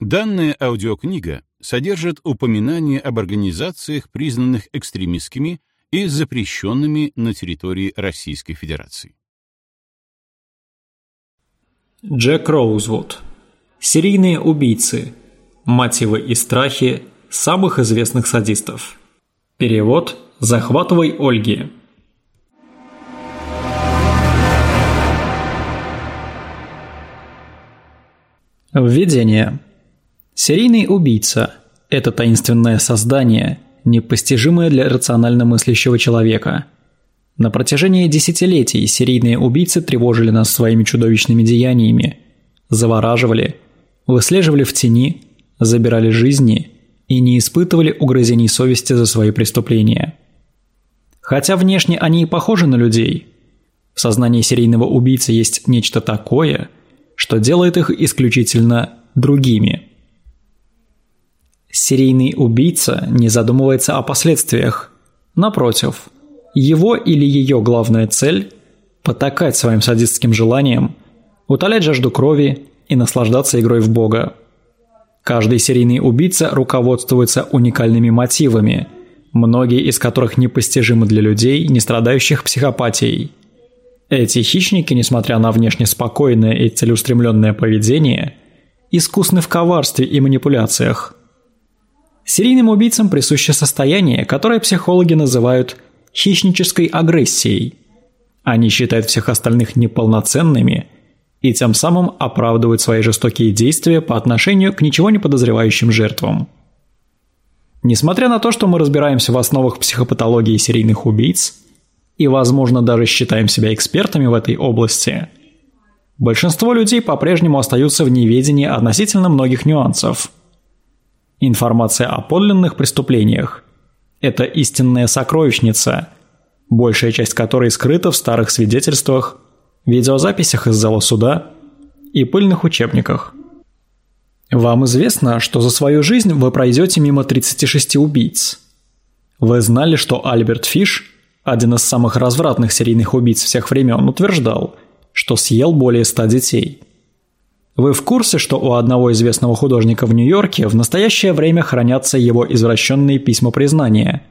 Данная аудиокнига содержит упоминания об организациях, признанных экстремистскими и запрещенными на территории Российской Федерации. Джек Роузвуд. Серийные убийцы. Мотивы и страхи самых известных садистов. Перевод «Захватывай Ольги». Введение. Серийный убийца – это таинственное создание, непостижимое для рационально мыслящего человека. На протяжении десятилетий серийные убийцы тревожили нас своими чудовищными деяниями, завораживали, выслеживали в тени, забирали жизни и не испытывали угрызений совести за свои преступления. Хотя внешне они и похожи на людей, в сознании серийного убийцы есть нечто такое, что делает их исключительно другими – Серийный убийца не задумывается о последствиях. Напротив, его или ее главная цель – потакать своим садистским желанием, утолять жажду крови и наслаждаться игрой в Бога. Каждый серийный убийца руководствуется уникальными мотивами, многие из которых непостижимы для людей, не страдающих психопатией. Эти хищники, несмотря на внешне спокойное и целеустремленное поведение, искусны в коварстве и манипуляциях – Серийным убийцам присуще состояние, которое психологи называют хищнической агрессией. Они считают всех остальных неполноценными и тем самым оправдывают свои жестокие действия по отношению к ничего не подозревающим жертвам. Несмотря на то, что мы разбираемся в основах психопатологии серийных убийц и, возможно, даже считаем себя экспертами в этой области, большинство людей по-прежнему остаются в неведении относительно многих нюансов – Информация о подлинных преступлениях – это истинная сокровищница, большая часть которой скрыта в старых свидетельствах, видеозаписях из зала суда и пыльных учебниках. Вам известно, что за свою жизнь вы пройдете мимо 36 убийц. Вы знали, что Альберт Фиш, один из самых развратных серийных убийц всех времен, утверждал, что съел более 100 детей – вы в курсе, что у одного известного художника в Нью-Йорке в настоящее время хранятся его извращенные письма признания?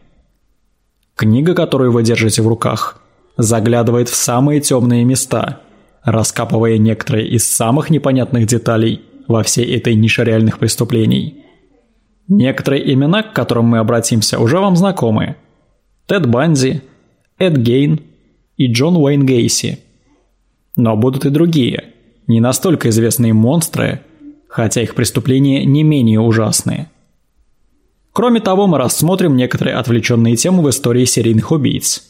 Книга, которую вы держите в руках, заглядывает в самые темные места, раскапывая некоторые из самых непонятных деталей во всей этой нише реальных преступлений. Некоторые имена, к которым мы обратимся, уже вам знакомы. Тед Банди, Эд Гейн и Джон Уэйн Гейси. Но будут и другие – не настолько известные монстры, хотя их преступления не менее ужасные. Кроме того, мы рассмотрим некоторые отвлеченные темы в истории серийных убийц,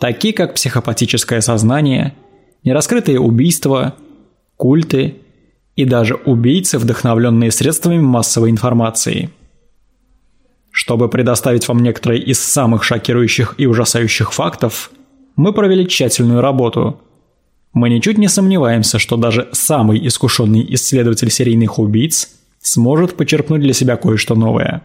такие как психопатическое сознание, нераскрытые убийства, культы и даже убийцы, вдохновленные средствами массовой информации. Чтобы предоставить вам некоторые из самых шокирующих и ужасающих фактов, мы провели тщательную работу – мы ничуть не сомневаемся, что даже самый искушенный исследователь серийных убийц сможет почерпнуть для себя кое-что новое.